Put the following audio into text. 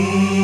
Ooh.